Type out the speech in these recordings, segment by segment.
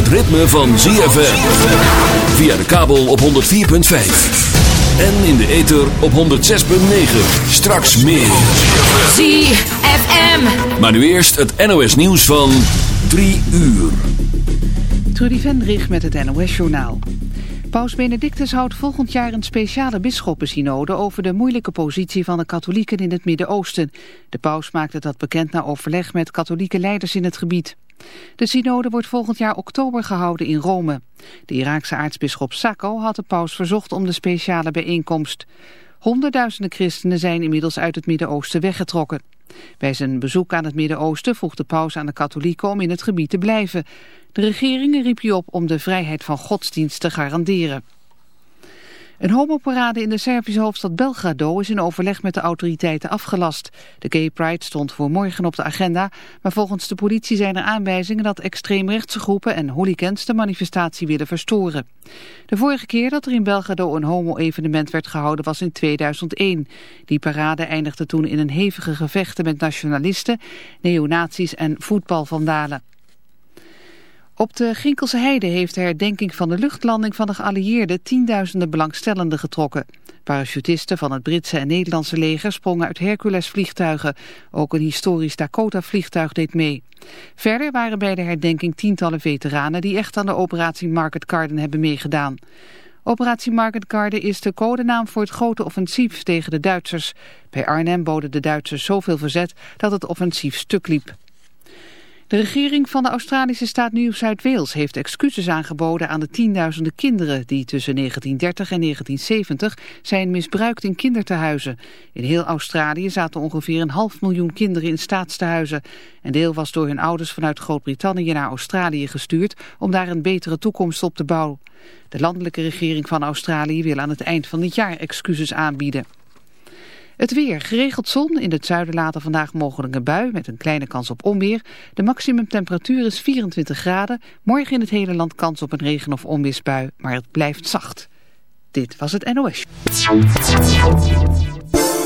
Het ritme van ZFM. Via de kabel op 104.5. En in de ether op 106.9. Straks meer. ZFM. Maar nu eerst het NOS nieuws van 3 uur. Trudy Vendrich met het NOS-journaal. Paus Benedictus houdt volgend jaar een speciale bisschoppensynode over de moeilijke positie van de katholieken in het Midden-Oosten. De paus maakte dat bekend na overleg met katholieke leiders in het gebied. De synode wordt volgend jaar oktober gehouden in Rome. De Iraakse aartsbisschop Sacco had de paus verzocht om de speciale bijeenkomst. Honderdduizenden christenen zijn inmiddels uit het Midden-Oosten weggetrokken. Bij zijn bezoek aan het Midden-Oosten vroeg de paus aan de katholieken om in het gebied te blijven. De regering riep je op om de vrijheid van godsdienst te garanderen. Een homoparade in de Servische hoofdstad Belgrado is in overleg met de autoriteiten afgelast. De Gay Pride stond voor morgen op de agenda, maar volgens de politie zijn er aanwijzingen dat extreemrechtse groepen en hooligans de manifestatie willen verstoren. De vorige keer dat er in Belgrado een homo-evenement werd gehouden was in 2001. Die parade eindigde toen in een hevige gevechten met nationalisten, neonazies en voetbalvandalen. Op de Ginkelse Heide heeft de herdenking van de luchtlanding van de geallieerden tienduizenden belangstellenden getrokken. Parachutisten van het Britse en Nederlandse leger sprongen uit Hercules-vliegtuigen. Ook een historisch Dakota-vliegtuig deed mee. Verder waren bij de herdenking tientallen veteranen die echt aan de operatie Market Garden hebben meegedaan. Operatie Market Garden is de codenaam voor het grote offensief tegen de Duitsers. Bij Arnhem boden de Duitsers zoveel verzet dat het offensief stuk liep. De regering van de Australische staat Nieuw-Zuid-Wales heeft excuses aangeboden aan de tienduizenden kinderen die tussen 1930 en 1970 zijn misbruikt in kindertehuizen. In heel Australië zaten ongeveer een half miljoen kinderen in staatstehuizen. Een deel was door hun ouders vanuit Groot-Brittannië naar Australië gestuurd om daar een betere toekomst op te bouwen. De landelijke regering van Australië wil aan het eind van dit jaar excuses aanbieden. Het weer. Geregeld zon. In het zuiden later vandaag mogelijk een bui met een kleine kans op onweer. De maximumtemperatuur is 24 graden. Morgen in het hele land kans op een regen- of onweersbui. Maar het blijft zacht. Dit was het NOS.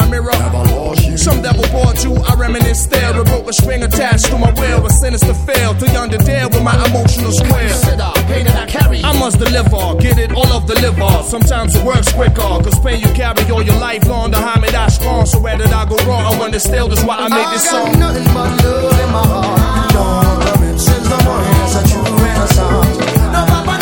My mirror. Some devil bought you, I reminisce there. A broke a string attached to my will, a sinister fail. Too young to deal with my emotional square. I must deliver, get it all of the liver. Sometimes it works quicker, cause pain you carry all your life long. The Hamid I strong, so where did I go wrong? I wonder still, that's why I made this song. I got nothing but love in my heart. Don't love it since the morning. It's a true renaissance. No,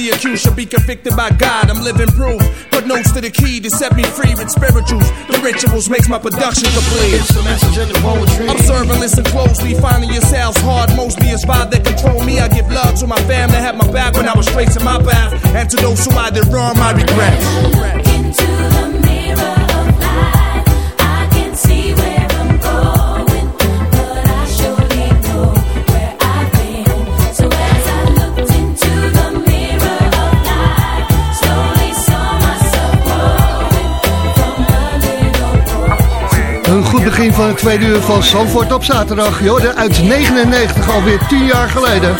The accused should be convicted by God. I'm living proof. Put notes to the key to set me free with spirituals. The rituals makes my production complete. It's the message in the poetry. Observe and listen closely, finding yourselves hard. Mostly it's vibe that control me. I give love to my family, had my back when I was tracing my path. And to those who I did wrong, my regrets. Begin van het tweede uur van Zandvoort op zaterdag. Jorden uit 99, alweer 10 jaar geleden.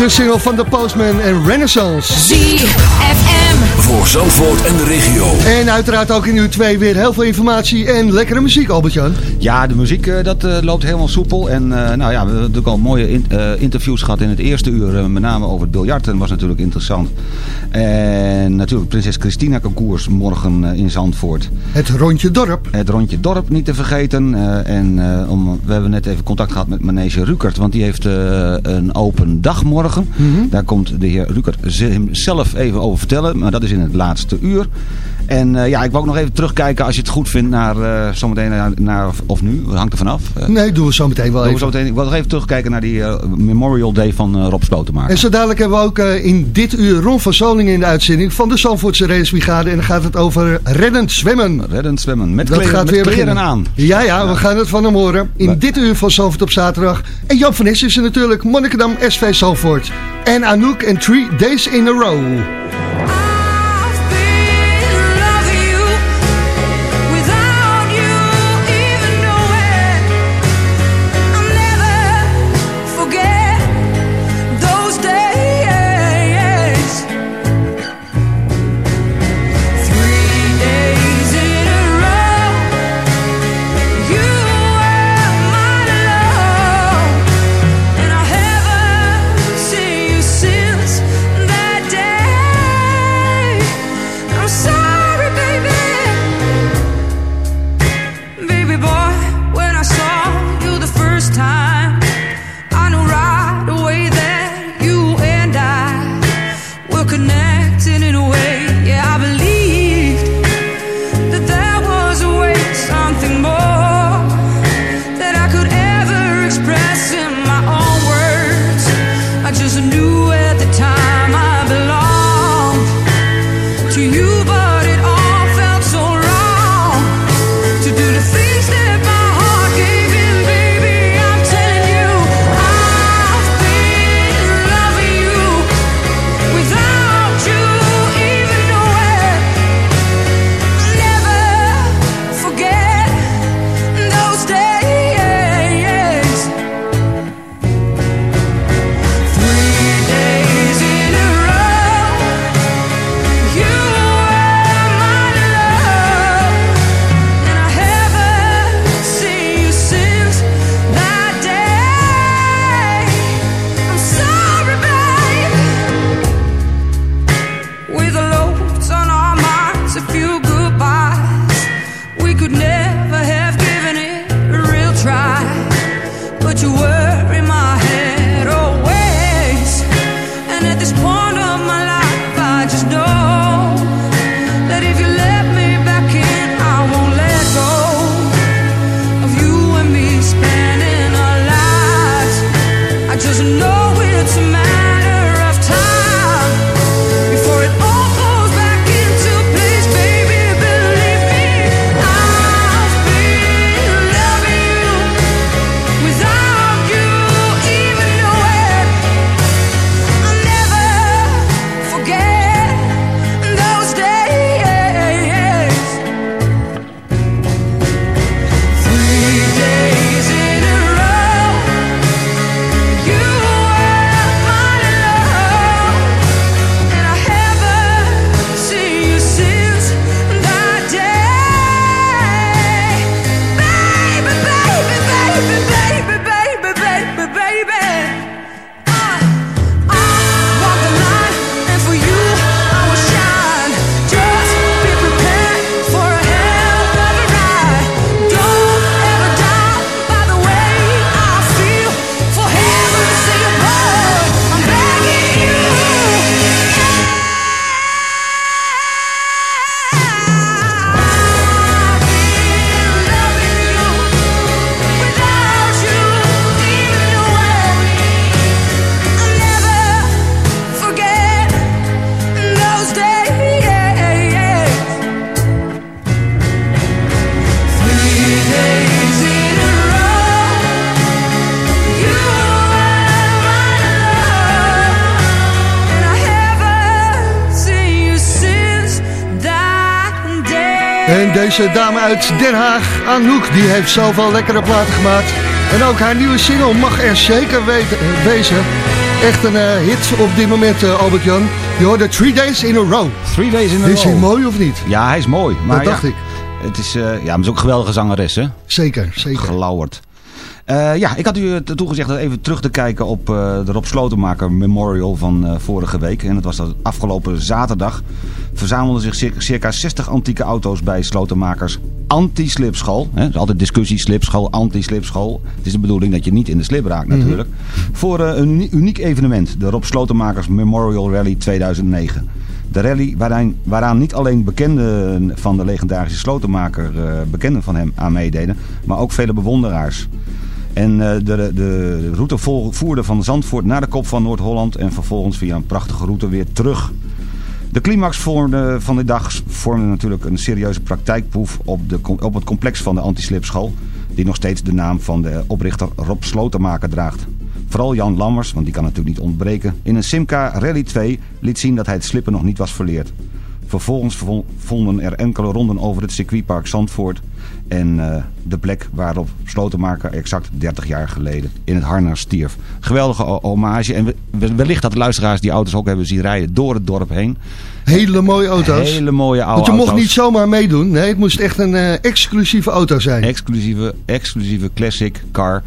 De single van The Postman en Renaissance. ZFM. Voor Zandvoort en de regio. En uiteraard ook in uur 2 weer heel veel informatie en lekkere muziek, Albert-Jan. Ja, de muziek eh, dat eh, loopt helemaal soepel. En eh, nou ja, we hebben natuurlijk al mooie in- eh, interviews gehad in het eerste uur. met name over het biljarten was natuurlijk interessant. En natuurlijk Prinses Christina concours morgen in Zandvoort. Het rondje dorp. Het rondje dorp niet te vergeten. eh, en eh, om, we hebben net even contact gehad met Manege Rukert. Want die heeft eh, een open dag morgen. Daar komt de heer Rukert ze- zelf even over vertellen. Maar dat is in het laatste uur. En eh, ja, ik wou ook nog even terugkijken als je het goed vindt naar eh, zometeen naar, naar of, nu. Dat hangt er vanaf. Eh, Nee, doen we zo meteen wel doen we even. zometeen, ik wil nog even terugkijken naar die eh, Memorial Day van eh, Rob Slotenmaker. En zo dadelijk hebben we ook eh, in dit uur Ron van Solingen in de uitzending van de Zandvoortse Racebrigade. En dan gaat het over reddend zwemmen. Reddend zwemmen. Met, Dat kleren, gaat met weer kleren beginnen. aan. Ja, ja, we gaan het van hem horen. In dit uur van Zandvoort op zaterdag. En Jan van Is is er natuurlijk. Monnikendam, SV Zandvoort. En Anouk en Three Days in a Row. Deze dame uit Den Haag, Anouk, die heeft zoveel lekkere platen gemaakt. En ook haar nieuwe single mag er zeker weten, wezen. Echt een eh, hit op dit moment, eh, Albert-Jan. Je hoorde Three Days in a Row. Three Days in a Is hij Row. mooi of niet? Ja, hij is mooi. Maar Dat dacht ja, ik. Het is, eh, ja, maar het is ook een geweldige zangeres, hè? Zeker, zeker. Gelauwerd. Ja, ik had u toegezegd dat even terug te kijken op de Rob Slotenmaker Memorial van vorige week. En dat was dat afgelopen zaterdag. Verzamelden zich circa, circa 60 antieke auto's bij Slotenmakers anti-slipschool. Er is altijd discussie slipschool, anti-slipschool. Het is de bedoeling dat je niet in de slip raakt natuurlijk. Voor eh, een uniek evenement, de Rob Slotenmakers Memorial Rally 2009. De rally waaraan, waaraan niet alleen bekenden van de legendarische slotenmaker, eh, bekenden van hem aan meededen, maar ook vele bewonderaars. En eh, de, de route voerde van Zandvoort naar de kop van Noord-Holland en vervolgens via een prachtige route weer terug. De climax van de dag vormde natuurlijk een serieuze praktijkproef op, de, op het complex van de antislipschool. Die nog steeds de naam van de oprichter Rob Slotenmaker draagt. Vooral Jan Lammers, want die kan natuurlijk niet ontbreken, in een Simca Rally 2 liet zien dat hij het slippen nog niet was verleerd. Vervolgens vo- vonden er enkele ronden over het circuitpark Zandvoort en eh, de plek waarop Slotenmaker exact 30 jaar geleden in het harnas stierf. Geweldige hommage en we- we- wellicht dat de luisteraars die auto's ook hebben zien rijden door het dorp heen. Hele mooie auto's. Hele mooie oude Want je mocht auto's. niet zomaar meedoen. Nee, het moest echt een eh, exclusieve auto zijn. Exclusieve, exclusieve classic car.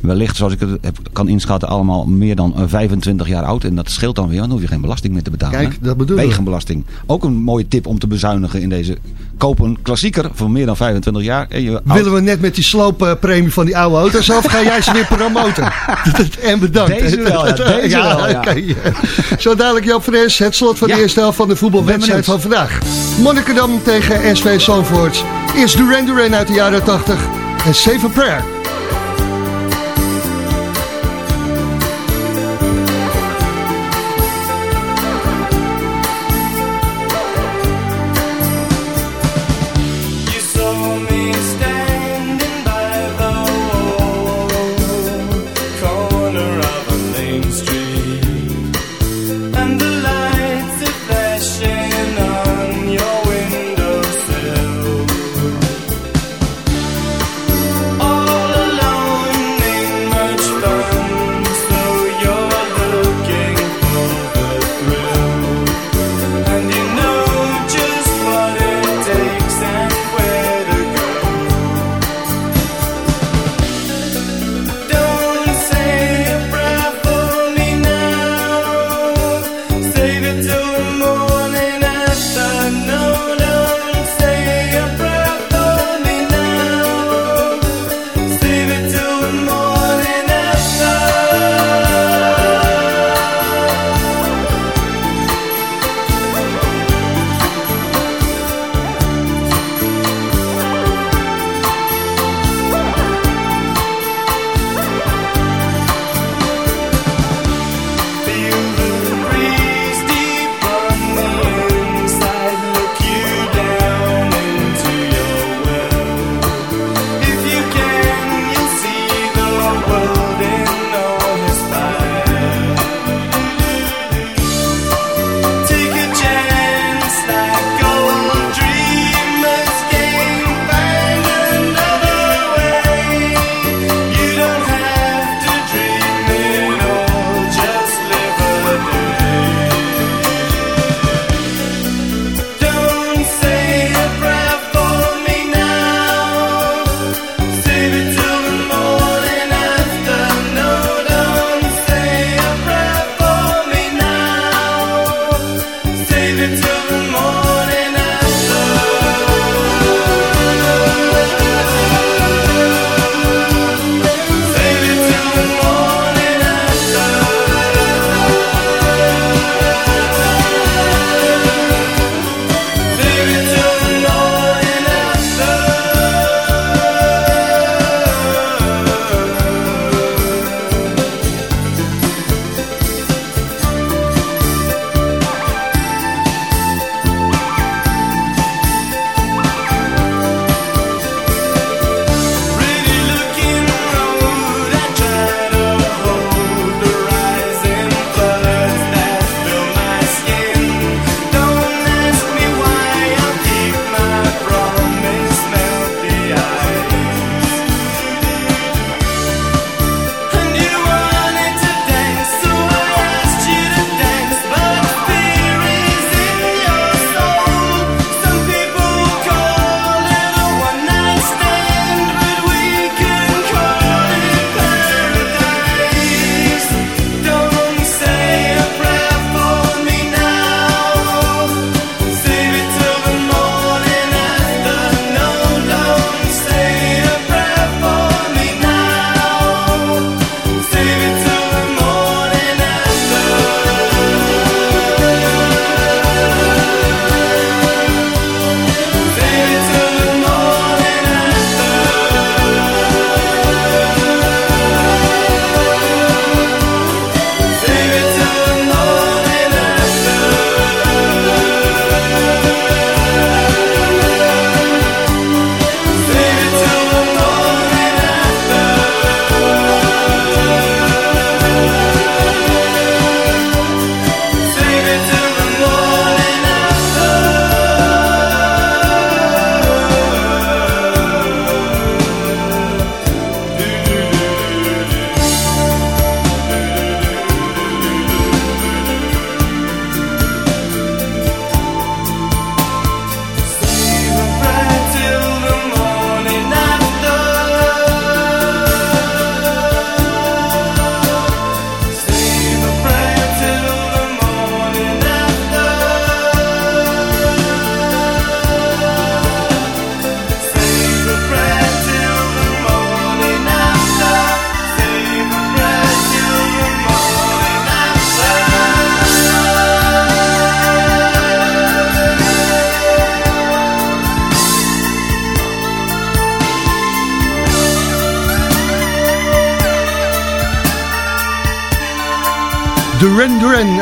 Wellicht, zoals ik het heb, kan inschatten, allemaal meer dan eh, 25 jaar oud. En dat scheelt dan weer, want dan hoef je geen belasting meer te betalen. Kijk, dat bedoel ik. Wegenbelasting. Ook een mooie tip om te bezuinigen in deze... Koop een klassieker van meer dan 25 jaar. En je Willen we net met die slooppremie van die oude auto's of ga jij ze weer promoten? en bedankt. Deze wel, ja, deze wel, ja. Zo dadelijk Joop Fres, het slot van de eerste helft van de voetbalwedstrijd van vandaag. Monnikendam tegen SV Zandvoort. Eerst Duran Duran uit de jaren 80 en Save a Prayer.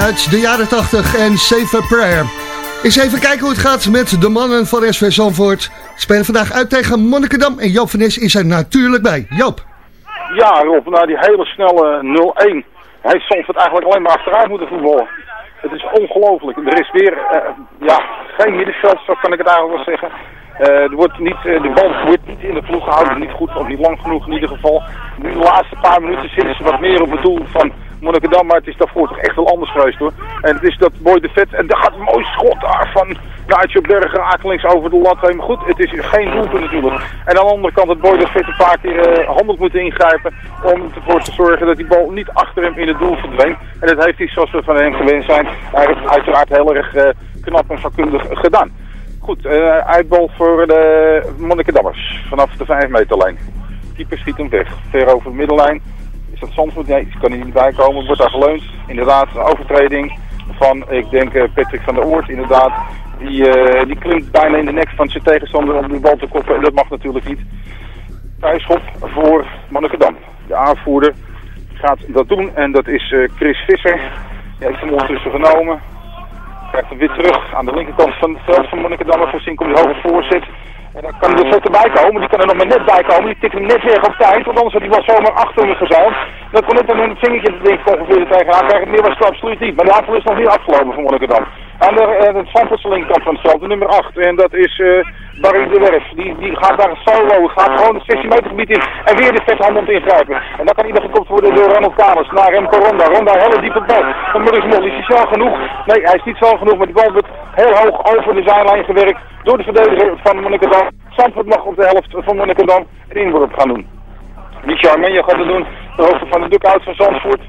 Uit de jaren 80 en Save a Prayer. Eens even kijken hoe het gaat met de mannen van SV Zandvoort. Spelen vandaag uit tegen Monnikendam en Joop van Nes is er natuurlijk bij. Joop. Ja, Rob, na die hele snelle 0-1 heeft Zandvoort eigenlijk alleen maar achteruit moeten voetballen. Het is ongelooflijk. Er is weer eh, ja, geen middenveld, zo kan ik het eigenlijk wel zeggen. Eh, wordt niet, eh, de bal wordt niet in de ploeg gehouden, niet goed of niet lang genoeg in ieder geval. Nu de laatste paar minuten zitten ze wat meer op het doel van Monnikendam, maar het is daarvoor toch echt wel anders geweest hoor. En het is dat Boy de Vet, en daar gaat een mooi schot daar van Nigel Berger akelings over de lat heen. Maar goed, het is geen doelpunt natuurlijk. En aan de andere kant had Boy de Vet een paar keer eh, handig moeten ingrijpen om ervoor te zorgen dat die bal niet achter hem in het doel verdween. En dat heeft hij zoals we van hem gewend zijn, eigenlijk uiteraard heel erg eh, knap en vakkundig gedaan. Goed, eh, uitbal voor de Monnikendammers vanaf de 5 meter lijn. Keeper schiet hem weg. Ver over de middellijn. Dat Zandvoort? Nee, die kan er niet bij komen. Wordt daar geleund. Inderdaad, een overtreding van, ik denk, eh, Patrick van der Oort. Inderdaad, die, eh, die klimt bijna in de nek van zijn tegenstander om die bal te koppen. En dat mag natuurlijk niet. Vrijschop voor Monnikendam. De aanvoerder gaat dat doen. En dat is eh, Chris Visser. Die heeft hem ondertussen genomen. Krijgt hem weer terug aan de linkerkant van het veld van Monnikendam. En voorzien komt hij hoge voorzet. En dan kan er vet erbij komen, die kan er nog maar net bij komen. Die tikt hem net weg op tijd, want anders had hij zomaar achter hem gezeild. Dan kon net een vingertje te denken ongeveer er tegenaan krijgen. Meer was het absoluut niet. Maar de aanval is nog niet afgelopen voor Monnikendam. Aan de, Zandvoortse linkerkant van het de nummer 8. En dat is eh, Barry de Werf. Die, die gaat daar solo, gaat gewoon het 16 meter gebied in. En weer de vethandel ingrijpen. En dan kan ieder gekopt worden door Ronald Kamers naar Remco Ronda. Ronda hele diepe bal. Van Maurice Mol. Is hij snel genoeg? Nee, hij is niet snel genoeg. Maar die bal wordt heel hoog over de zijlijn gewerkt door de verdediger van Monnikendam. Zandvoort mag op de helft van Monnikendam een inworp gaan doen. Michel Armenje gaat het doen. De hoogte van de dugout van Zandvoort.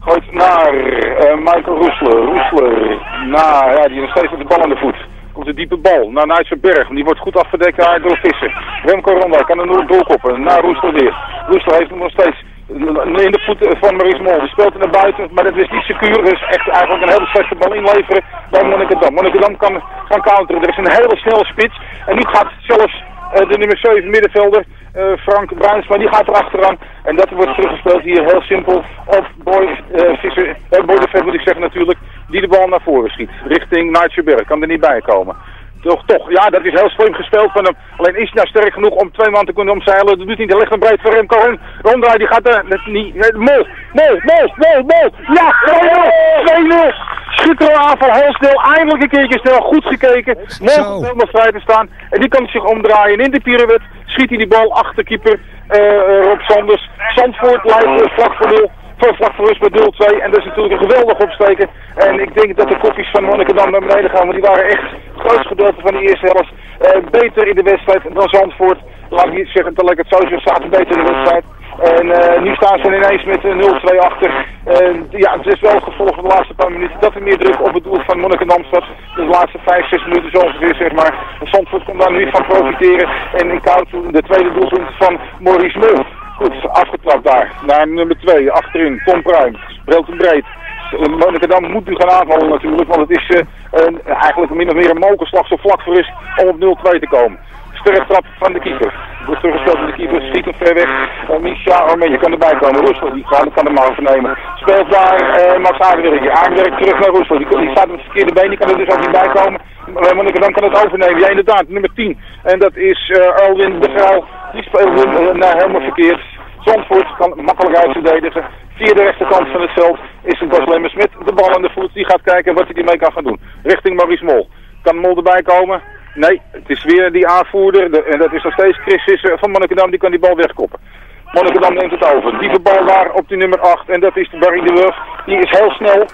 Gooit naar eh, Michael Roesler. Roesler naar, ja, die heeft nog steeds met de bal aan de voet. Komt de diepe bal naar Nijtsenberg. Die wordt goed afgedekt door Visser. Remco Ronda kan er nu doorkoppen. Naar Roesler weer. Roesler heeft hem nog steeds in de voeten van Maurice Mol. Die speelt naar buiten, maar dat is niet secuur. Dus echt eigenlijk een hele slechte bal inleveren bij Monnikendam. Monnikendam kan gaan counteren. Er is een hele snelle spits. En nu gaat zelfs eh, de nummer 7 middenvelder, eh, Frank Bruinsma, die gaat erachteraan. En dat wordt teruggespeeld hier heel simpel op Boy, eh, Visser, eh, Boy de Vet moet ik zeggen natuurlijk, die de bal naar voren schiet. Richting Nightshire Kan er niet bij komen. Toch, toch, ja, dat is heel slim gespeeld van hem. Alleen is hij nou sterk genoeg om twee man te kunnen omzeilen. Dat doet niet, hij ligt een breed voor Remco. En Ronda, die gaat er niet. eh, Mol, mol, mol, mol, mol. Ja, 2-0. 2-0. Schitterende aanval, heel snel. Eindelijk een keertje snel. Goed gekeken. Komt helemaal vrij te staan. En die kan zich omdraaien. En in de pirouette schiet hij die bal achter keeper eh, Rob Sanders. Zandvoort leidt vlak voor 0 voor vlak voor rust met 0-2. En dat is natuurlijk een geweldig opsteken. En ik denk dat de kopjes van Monnikendam naar beneden gaan. Want die waren echt het grootste gedeelte van de eerste helft eh, beter in de wedstrijd dan Zandvoort. Laat ik niet zeggen, dat ik het zo zeg, zaten beter in de wedstrijd. En eh, nu staan ze ineens met eh, 0-2 achter. En ja, het is wel het gevolg van de laatste paar minuten dat er meer druk op het doel van Monnikendam staat. Dus de laatste 5, 6 minuten zo ongeveer, zeg maar. En Zandvoort kon daar nu van profiteren. En in koud de tweede doelpunt van Maurice Mul. Goed, afgetrapt daar. Naar nummer 2, achterin, Tom Pruim. Speelt hem breed. Monnikendam moet nu gaan aanvallen natuurlijk, want het is eh, een- eigenlijk min of meer een mokerslag zo vlak voor is om op 0-2 te komen. Sterre trap van de keeper. Wordt teruggespeeld door de keeper, schiet hem ver weg. Uh, Misha Arme, je kan erbij komen. Roesel, die kan, kan hem maar overnemen. Speelt daar uh, Max Aardenwerk. Aardenwerk terug naar Roesel. Die, die staat op het verkeerde been, die kan er dus ook niet bij komen. Uh, Monnikendam kan het overnemen. Ja, inderdaad, nummer 10. En dat is uh, Alwin de Grauw. Die speelt helemaal verkeerd. Zandvoort kan makkelijk uitverdedigen. Via de rechterkant van het veld is het Bas Lemmers met de bal aan de voet. Die gaat kijken wat hij ermee kan gaan doen. Richting Maurice Mol. Kan Mol erbij komen? Nee, het is weer die aanvoerder. De, en dat is nog steeds Chris van Monnikendam. Die kan die bal wegkoppen. Monnikendam neemt het over. Diepe bal daar op die nummer 8. En dat is de Barry de Wurf. Die is heel snel.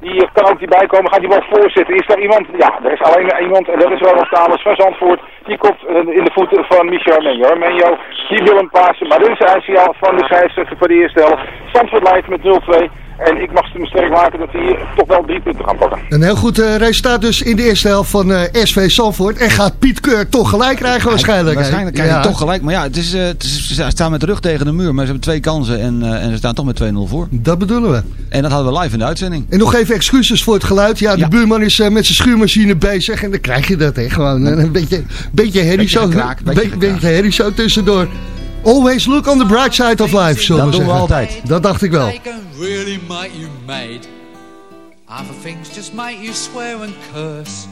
Die kan ook niet bijkomen. Gaat die bal voorzetten. Is daar iemand? Ja, er is alleen maar iemand. En dat is Ronald Kamers van Zandvoort. Die komt eh, in de voeten van Michel Armenio. Armenio, die wil hem passen. Maar dit is eigenlijk al van de scheidsrechter voor de eerste helft. Zandvoort leidt met 0-2. En ik mag ze me sterk maken dat ze hier toch wel drie punten gaan pakken. Een heel goed eh, resultaat dus in de eerste helft van eh, SV Zandvoort. En gaat Piet Keur toch gelijk krijgen waarschijnlijk. Waarschijnlijk krijg je Ja. toch gelijk. Maar ja, het is, eh, het is, ze staan met de rug tegen de muur. Maar ze hebben twee kansen en, eh, en ze staan toch met 2-0 voor. Dat bedoelen we. En dat hadden we live in de uitzending. En nog even excuses voor het geluid. Ja, de buurman is met zijn schuurmachine bezig. En dan krijg je dat, hè. Gewoon een beetje, beetje herrie Beetje zo, be- beetje herrie zo tussendoor. Always look on the bright side of life, zullen Dat we doen we zeggen. altijd. Dat dacht ik wel. They can really make you mad. Other things just make you swear and curse.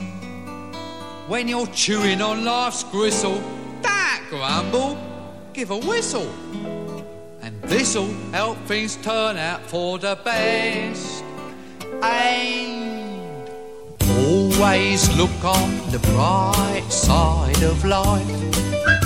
When you're chewing on life's gristle, that grumble, give a whistle. And this'll help things turn out for the best. And always look on the bright side of life.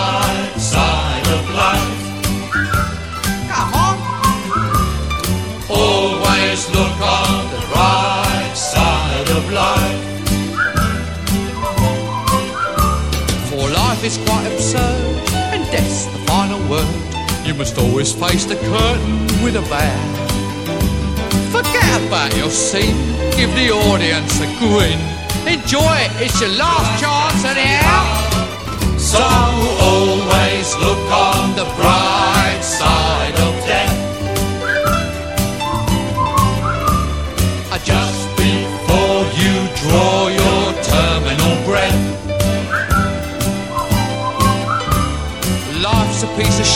life is quite absurd, and death's the final word. You must always face the curtain with a bow. Forget about your scene, give the audience a grin. Enjoy it, it's your last chance anyhow. So always look on the bright side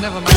never make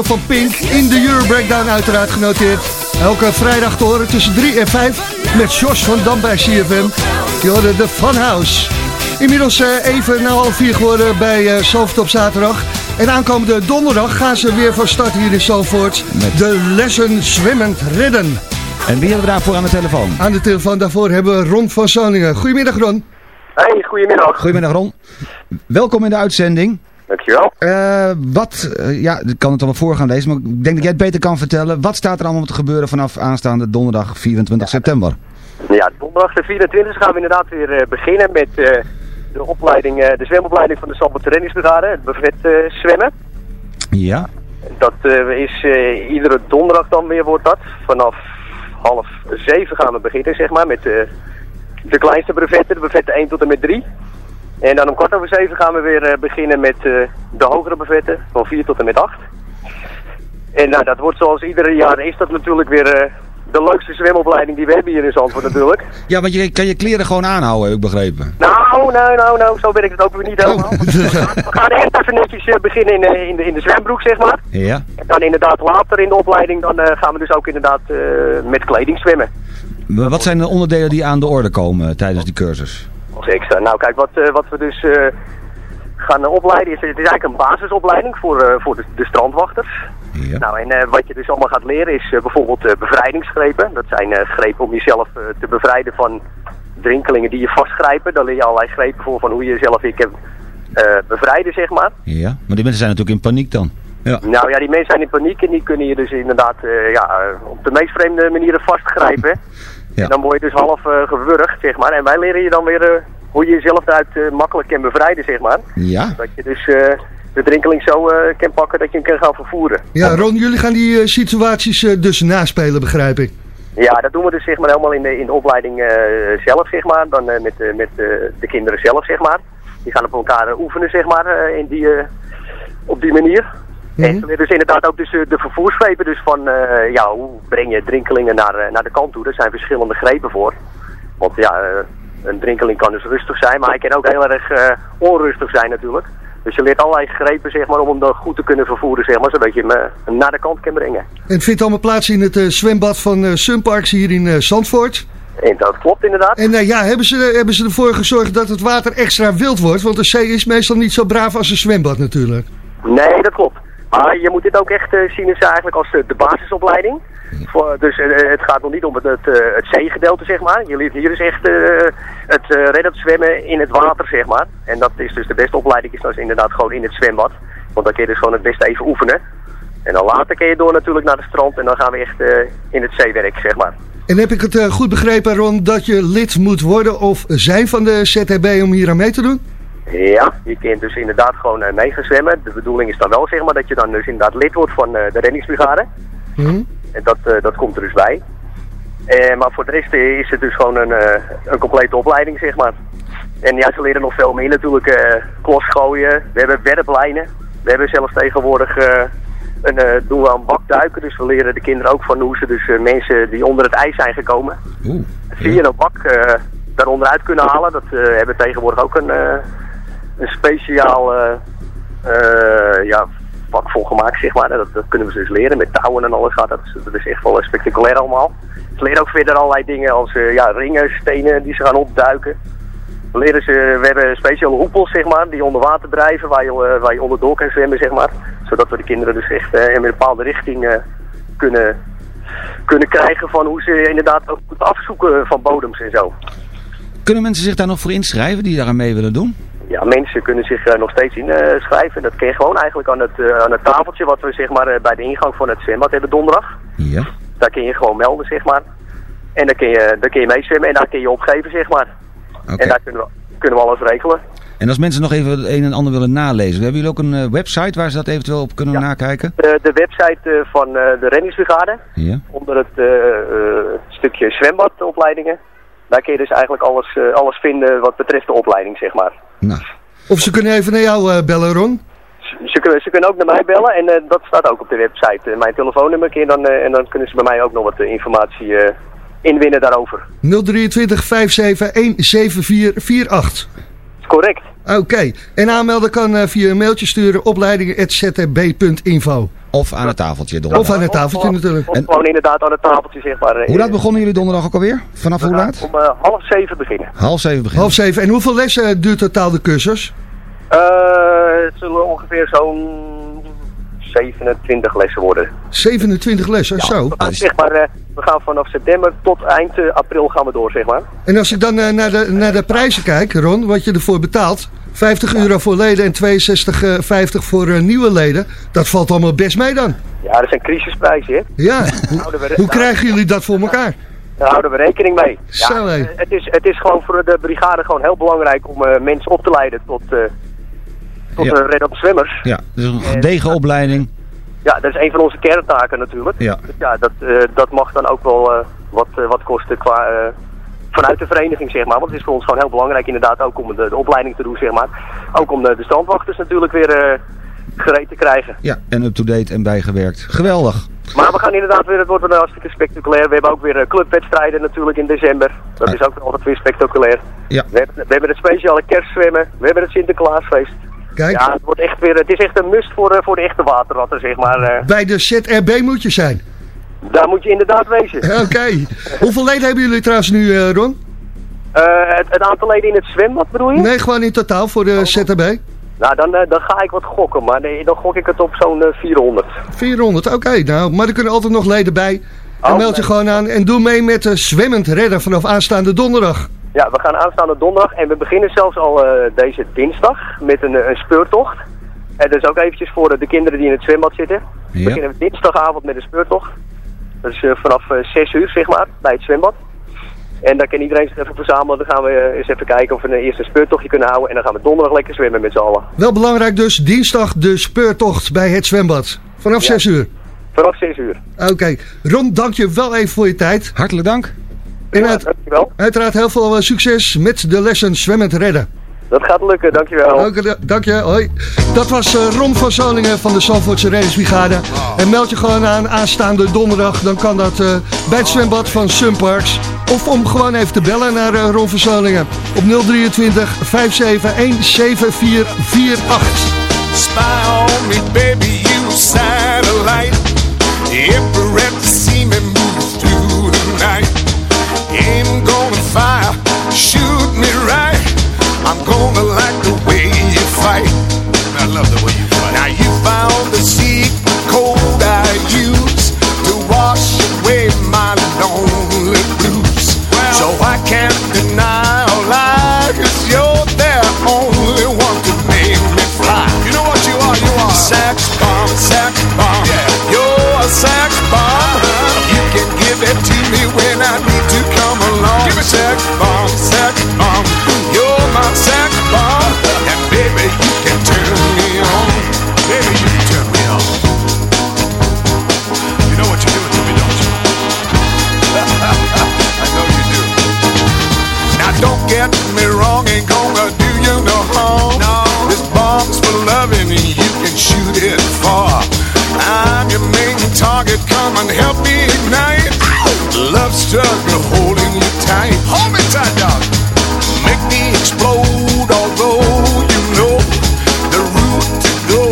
nieuwe van Pink in de Euro Breakdown uiteraard genoteerd. Elke vrijdag te horen tussen 3 en 5 met Jos van Dam bij CFM. Je hoorde de Funhouse. Inmiddels eh, even na half vier geworden bij eh Zalvoort op zaterdag. En aankomende donderdag gaan ze weer van start hier in Zalvoort. De lessen zwemmend redden. En wie hebben we daarvoor aan de telefoon? Aan de telefoon daarvoor hebben we Ron van Zoningen. Goedemiddag Ron. Hey, goedemiddag. Goedemiddag Ron. Welkom in de uitzending. Dankjewel. Eh wat, eh, ja, ik kan het allemaal voor gaan lezen, maar ik denk dat jij het beter kan vertellen. Wat staat er allemaal te gebeuren vanaf aanstaande donderdag 24 september? Ja, donderdag de 24 gaan we inderdaad weer eh, beginnen met de opleiding, de zwemopleiding van de Zandvoort Trainingsbrigade, het buffet zwemmen. Ja. Dat is iedere donderdag dan weer wordt dat. Vanaf half zeven gaan we beginnen, zeg maar, met de kleinste brevetten, de brevetten 1 tot en met 3. En dan om kwart over zeven gaan we weer eh, beginnen met eh, de hogere brevetten, van 4 tot en met 8. En nou, dat wordt zoals iedere jaar is dat natuurlijk weer eh, de leukste zwemopleiding die we hebben hier in Zandvoort natuurlijk. Ja, want je kan je kleren gewoon aanhouden, heb ik begrepen. Nou, nou, nou, nou, zo werkt het ook weer niet helemaal. We gaan eerst even netjes beginnen in, in, de, in de zwembroek, zeg maar. Ja. En dan inderdaad later in de opleiding, dan gaan we dus ook inderdaad met kleding zwemmen. Wat zijn de onderdelen die aan de orde komen tijdens die cursus? Als extra. Nou kijk, wat, eh, wat we dus eh, gaan opleiden is, het is eigenlijk een basisopleiding voor, eh, voor de, de strandwachters. Nou, en wat je dus allemaal gaat leren is bijvoorbeeld bevrijdingsgrepen. Dat zijn grepen om jezelf te bevrijden van drinkelingen die je vastgrijpen. Daar leer je allerlei grepen voor van hoe je jezelf weer kan bevrijden, zeg maar. Ja, maar die mensen zijn natuurlijk in paniek dan. Ja. Nou ja, die mensen zijn in paniek en die kunnen je dus inderdaad ja, op de meest vreemde manieren vastgrijpen. En dan word je dus half eh, gewurgd, zeg maar. En wij leren je dan weer eh, hoe je jezelf daaruit eh, makkelijk kan bevrijden, zeg maar. Ja? Dat je dus de drinkeling zo kan pakken dat je hem kan gaan vervoeren. Ja, Ron, jullie gaan die situaties dus naspelen, begrijp ik. Ja, dat doen we dus zeg maar helemaal in de, in de opleiding zelf, zeg maar. Dan met, met de kinderen zelf, zeg maar. Die gaan op elkaar oefenen, zeg maar, in die, op die manier. En ze leren dus inderdaad ook dus, eh, de vervoersgrepen, dus van eh, ja, hoe breng je drinkelingen naar, eh, naar de kant toe. Er zijn verschillende grepen voor. Want ja, een drinkeling kan dus rustig zijn, maar hij kan ook heel erg onrustig zijn natuurlijk. Dus je leert allerlei grepen zeg maar, om hem dan goed te kunnen vervoeren, zeg maar, zodat je hem naar de kant kan brengen. En het vindt allemaal plaats in het zwembad van Sunparks hier in Zandvoort. En dat klopt inderdaad. En eh, ja, hebben ze, hebben ze ervoor gezorgd dat het water extra wild wordt? Want de zee is meestal niet zo braaf als een zwembad natuurlijk. Nee, dat klopt. Maar je moet dit ook echt eh, zien dus eigenlijk als eh, de basisopleiding. Voor, dus eh, het gaat nog niet om het, het, het zeegedeelte, zeg maar. Je leert hier dus echt het reddend zwemmen in het water, zeg maar. En dat is dus de beste opleiding, is dus inderdaad gewoon in het zwembad. Want dan kun je dus gewoon het beste even oefenen. En dan later kun je door natuurlijk naar de strand en dan gaan we echt in het zeewerk, zeg maar. En heb ik het goed begrepen, Ron, dat je lid moet worden of zijn van de ZHB om hier aan mee te doen? Ja, je kunt dus inderdaad gewoon uh, mee gaan zwemmen. De bedoeling is dan wel zeg maar dat je dan dus inderdaad lid wordt van uh, de reddingsbrigade. Hm? En dat, uh, dat komt er dus bij. Maar voor de rest is het dus gewoon een, uh, een complete opleiding, zeg maar. En ja, ze leren nog veel meer natuurlijk. Uh, klos gooien, we hebben werplijnen. We hebben zelfs tegenwoordig een, doen we aan bakduiken. Dus we leren de kinderen ook van hoe ze dus mensen die onder het ijs zijn gekomen. Oeh. Via een bak daaronder uit kunnen halen. Dat hebben we tegenwoordig ook een, een speciaal ja, vak voor gemaakt, zeg maar. Dat, dat, kunnen we dus leren met touwen en alles gaat. Dat is, echt wel spectaculair allemaal. Ze leren ook verder allerlei dingen als ja, ringen, stenen die ze gaan opduiken. leren ze, we hebben speciale hoepels, zeg maar, die onder water drijven, waar je, eh, waar je onderdoor kan zwemmen, zeg maar. Zodat we de kinderen dus echt eh, in een bepaalde richting eh, kunnen, kunnen krijgen van hoe ze inderdaad ook het afzoeken van bodems en zo. Kunnen mensen zich daar nog voor inschrijven die daar aan mee willen doen? Ja, mensen kunnen zich eh, nog steeds inschrijven. dat kun je gewoon eigenlijk aan het, eh, aan het tafeltje wat we zeg maar, eh, bij de ingang van het zwembad hebben donderdag. Ja. Daar kun je gewoon melden, zeg maar. En dan kun je, dan kun je meezwemmen en daar kun je opgeven, zeg maar. Oké. En daar kunnen we, kunnen we alles regelen. En als mensen nog even het een en ander willen nalezen, hebben jullie ook een website waar ze dat eventueel op kunnen nakijken? De, de website van de reddingsbrigade, Ja. onder het stukje zwembadopleidingen. Daar kun je dus eigenlijk alles, eh, alles vinden wat betreft de opleiding, zeg maar. Of ze kunnen even naar jou eh, bellen, Ron. Ze kunnen, ze kunnen ook naar mij bellen en eh, dat staat ook op de website. Mijn telefoonnummer je dan, en dan kunnen ze bij mij ook nog wat informatie inwinnen daarover. 023 57 17448. Correct. Oké. En aanmelden kan via een mailtje sturen opleidingen.ztb.info. Of aan het tafeltje. Of aan het tafeltje natuurlijk. Of gewoon inderdaad aan het tafeltje, zeg maar. eh, Hoe laat begonnen jullie donderdag ook alweer? Vanaf hoe laat? Om eh, half zeven beginnen. Half zeven beginnen. Half zeven. En hoeveel lessen duurt totaal de cursus? Eh, het zullen ongeveer zo'n 27 lessen worden. 27 lessen, zo. We gaan, zeg maar, eh, we gaan vanaf september tot eind april gaan we door, zeg maar. En als ik dan eh, naar, de, naar de prijzen kijk, Ron, wat je ervoor betaalt. 50 euro voor leden en 62,50 voor eh, nieuwe leden. Dat valt allemaal best mee dan. Ja, dat zijn crisisprijzen, hè? Ja. We, Hoe krijgen jullie dat voor elkaar? Daar houden we rekening mee. Ja, Zo, eh, het, is, het is gewoon voor de brigade gewoon heel belangrijk om eh, mensen op te leiden tot, eh tot Ja. eh, zwemmers. Ja, dus een gedegen opleiding. Ja, dat is een van onze kerntaken natuurlijk. Ja. Dus ja, dat, eh, dat mag dan ook wel eh, wat, eh, wat kosten qua... vanuit de vereniging, zeg maar. Want het is voor ons gewoon heel belangrijk inderdaad ook om de, de opleiding te doen, zeg maar. Ook om de, de strandwachters natuurlijk weer eh, gereed te krijgen. Ja, en up-to-date en bijgewerkt. Geweldig. Maar we gaan inderdaad weer, het wordt weer hartstikke spectaculair. We hebben ook weer eh, clubwedstrijden natuurlijk in december. Dat is ook altijd weer spectaculair. Ja. We hebben, we hebben het speciale kerstzwemmen. We hebben het Sinterklaasfeest. Kijk. Ja, het, wordt echt weer, het is echt een must voor, eh, voor de echte waterratten, zeg maar. Bij de ZRB moet je zijn. Daar moet je inderdaad wezen. Oké. Hoeveel leden hebben jullie trouwens nu, eh, Ron? Eh, het, het aantal leden in het zwembad bedoel je? Nee, gewoon in totaal voor Oh. de ZRB. Nou, dan, eh, dan ga ik wat gokken, maar nee, dan gok ik het op zo'n eh, 400. 400, oké. nou, maar er kunnen altijd nog leden bij. Dan Oh, meld je nee. gewoon aan en doe mee met de zwemmend redden vanaf aanstaande donderdag. Ja, we gaan aanstaande donderdag en we beginnen zelfs al eh, deze dinsdag met een, eh, een speurtocht. En dus ook eventjes voor de kinderen die in het zwembad zitten. Ja. beginnen we dinsdagavond met een speurtocht. Dat is eh, vanaf eh 6 uur, zeg maar, bij het zwembad. En dan kan iedereen zich even verzamelen. Dan gaan we eh, eens even kijken of we een eerste speurtochtje kunnen houden. En dan gaan we donderdag lekker zwemmen met z'n allen. Wel belangrijk dus, dinsdag de speurtocht bij het zwembad. Vanaf Ja. 6 uur. Vanaf 6 uur. Oké. Ron, dank je wel even voor je tijd. Hartelijk dank. En Ja, uit- dankjewel. uiteraard heel veel eh, succes met de lessen zwemmend redden. Dat gaat lukken, dankjewel. Oké, da- dank je, hoi. Dat was eh, Ron van Zoningen van de Zandvoortse Reddingsbrigade. En meld je gewoon aan aanstaande donderdag. Dan kan dat eh, bij het zwembad van Sunparks. Of om gewoon even te bellen naar eh, Ron van Zoningen. Op 023 571 7448. Spy on me, baby, you satellite. love struggle holding you tight. Hold me tight, dog. Make me explode, although you know the route to go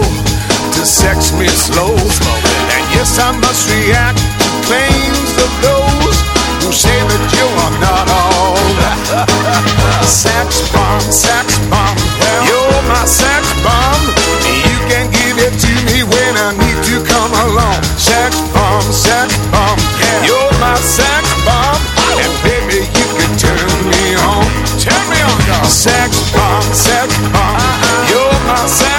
to sex me slow. And yes, I must react to claims of those who say that you are not all. sex bomb, sex bomb. Well, you're my sex myself. Uh, uh, you're myself.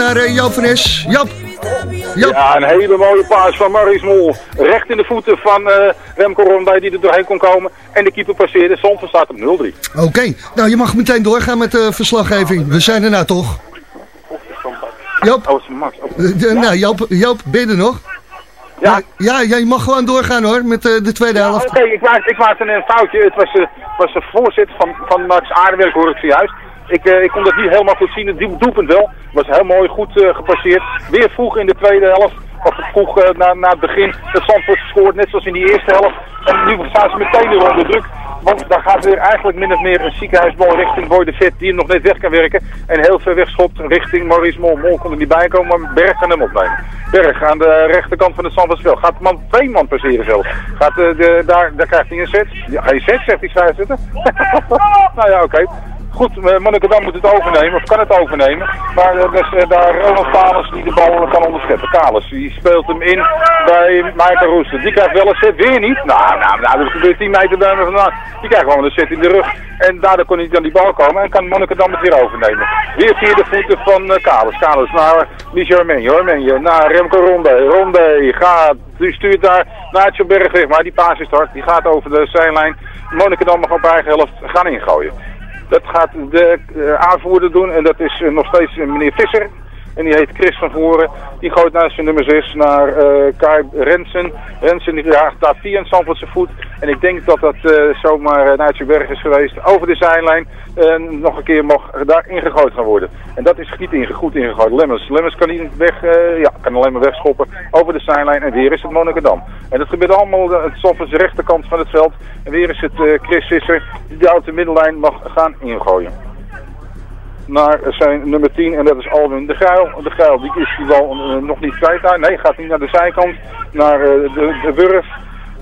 Naar Joop van Es. Joop, Ja, een hele mooie paas van Maurice Mol. Recht in de voeten van eh, Remco Rondij die er doorheen kon komen. En de keeper passeerde. Zandvoort staat op 0-3. oké. Nou, je mag meteen doorgaan met de verslaggeving. We zijn er nou toch? Joop? Oh, Max. Nou, Joop, Joop, ben je er nog? Ja. Ja, jij mag gewoon doorgaan hoor, met eh, de tweede Ja, helft. Oké, ik, maakte, ik maakte een foutje. Het was, was de voorzitter van, van Max Aardewerk, hoor ik zojuist. Ik, eh, ik kon dat niet helemaal goed zien. Het doel- doelpunt wel. was heel mooi, goed eh, gepasseerd. Weer vroeg in de tweede helft. Of vroeg eh, na, na het begin. Dat Zandvoort gescoord, net zoals in die eerste helft. En nu staan ze meteen weer onder druk. Want daar gaat weer eigenlijk min of meer een ziekenhuisbal richting Boy de. Die hem nog net weg kan werken. En heel ver weg schopt richting Maurice Mol. Mol kon er niet bij komen, maar Berg kan hem opnemen. Berg aan de rechterkant van het Zandvoortsveld. Gaat de man twee man passeren zelf. Gaat, de, daar, daar krijgt hij een set. Ja, hij set, zegt die scheidsrechter. nou ja, oké. Goed, eh, Monnikendam moet het overnemen, of kan het overnemen. Maar eh, dus, eh, daar Ronald Kalis die de bal kan onderscheppen. Kalis, die speelt hem in bij Maarten Roester. Die krijgt wel een set, weer niet. Nou, nou, nou, dat gebeurt 10 meter bij me vandaan. Die krijgt gewoon een set in de rug. En daardoor kon hij niet aan die bal komen en kan Monnikendam het weer overnemen. Weer via de voeten van Kalis. Kalis naar Michel Armenje, Armenje naar Remco Ronde. Ronde gaat, die stuurt daar naar Berg weg. Maar die paas is hard, die gaat over de zijlijn. Monnikendam mag op eigen helft gaan ingooien. Dat gaat de eh, aanvoerder doen en dat is eh, nog steeds eh, meneer Visser. En die heet Chris van Voren. Die gooit naar zijn nummer 6 naar eh Kai Rensen. Rensen die daar via een Zandvoortse voet. En ik denk dat dat eh, zomaar uh, Naartje Berg is geweest. Over de zijlijn. En nog een keer mag daar ingegooid gaan worden. En dat is niet inge goed ingegooid. Lemmens. Lemmens kan niet weg, eh, ja, kan alleen maar wegschoppen over de zijlijn. En weer is het Monnikendam. En dat gebeurt allemaal aan Zandvoortse rechterkant van het veld. En weer is het eh, Chris Visser die de de middenlijn mag gaan ingooien naar zijn nummer 10 en dat is Alwin de Geil. De Geil die is die bal eh, nog niet kwijt daar. Nee, gaat niet naar de zijkant, naar eh, de, de Wurf.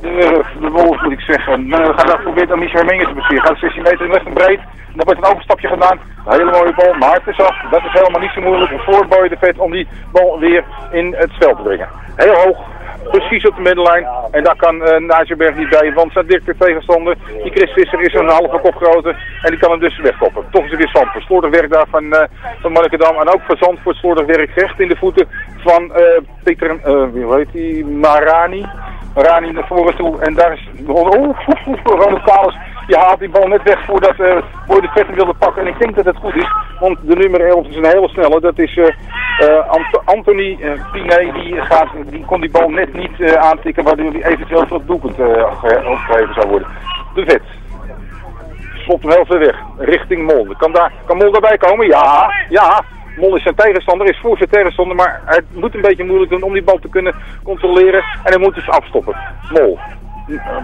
De Wurf, de Wolf moet ik zeggen. Uh, gaat daar proberen om Michel Hermenjes te besturen. Gaat 16 meter in en breed. Dan wordt een overstapje gedaan. Een hele mooie bal, maar het is af. Dat is helemaal niet zo moeilijk voor Boy de Vet om die bal weer in het spel te brengen. Heel hoog, precies op de middenlijn. En daar kan uh, niet bij, want zijn directe tegenstander, die Chris Visser, is een halve kop groter. En die kan hem dus wegkoppen. Toch is er weer Zandvoort. Slordig werk daar van, uh, van Monnikendam. En ook van Zandvoort slordig werk recht in de voeten van uh, Pieter, wie heet die, Marani. Marani naar voren toe. En daar is oh, Ronald Kalis. Je haalt die bal net weg voordat uh, Boy de Vetten wilde pakken. En ik denk dat het goed is. Want de nummer 11 is een hele snelle. Dat is uh, Ant Anthony Piné. Die, gaat, die kon die bal net niet aantikken. Waardoor die eventueel tot doelpunt uh, opgegeven zou worden. De Vet. Slopt hem heel ver weg. Richting Mol. Kan, daar, kan Mol daarbij komen? Ja. Ja. Mol is zijn tegenstander, is voor zijn tegenstander, maar hij moet een beetje moeilijk doen om die bal te kunnen controleren. En hij moet dus afstoppen. Mol.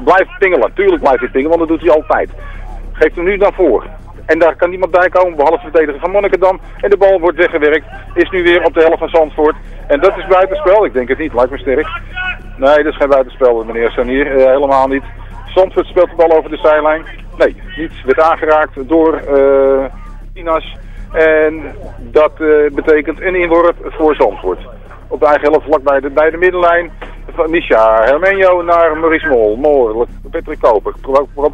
Blijft pingelen. Tuurlijk blijft hij pingelen, want dat doet hij altijd. Geeft hem nu naar voor. En daar kan niemand bij komen, behalve verdediger van Monnikendam. En de bal wordt weggewerkt. Is nu weer op de helft van Zandvoort. En dat is buitenspel. Ik denk het niet, lijkt me sterk. Nee, dat is geen buitenspel, meneer Sanier. Uh, helemaal niet. Zandvoort speelt de bal over de zijlijn. Nee, niets. Werd aangeraakt door uh, Inas. En dat uh, betekent een inworp voor Zandvoort. Op de eigen helft vlakbij de, bij de middenlijn van Misha Hermenio naar Maurice Mol. Mol, Patrick Koper.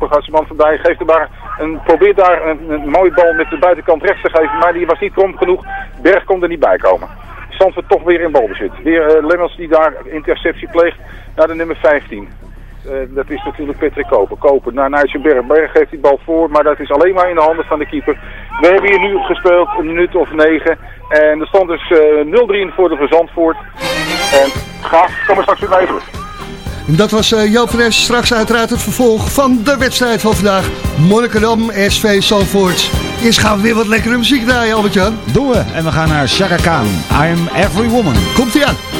Zijn man voorbij, geeft er een, probeert daar een, mooie bal met de buitenkant rechts te geven, maar die was niet krom genoeg. Berg kon er niet bij komen. Zandvoort toch weer in balbezit. Weer uh, Lemmels die daar interceptie pleegt naar de nummer 15. Uh, dat is natuurlijk Patrick Koper. Koper naar Nijtje Berg. Berg geeft die bal voor, maar dat is alleen maar in de handen van de keeper. We hebben hier nu gespeeld een minuut of negen. En de stand is uh, 0-3 in het voordeel van Zandvoort. En ga, kom er straks weer bij terug. Dat was uh, Joop van. Straks uiteraard het vervolg van de wedstrijd van vandaag. Monnikendam, SV Zandvoort. Eerst gaan we weer wat lekkere muziek draaien, Albert-Jan. Doen we. En we gaan naar Chaka Khan. I'm Every Woman. Komt-ie aan.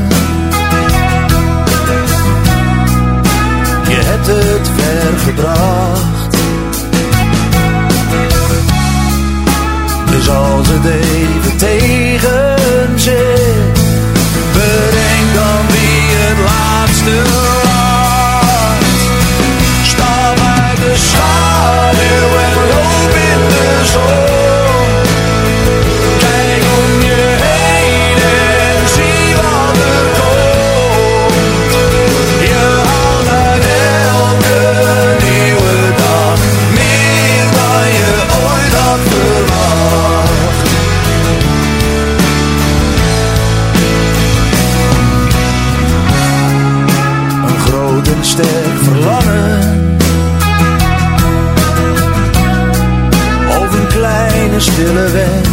Het ver gebracht. Dus als het even tegen zit, bedenk dan wie het laatste Of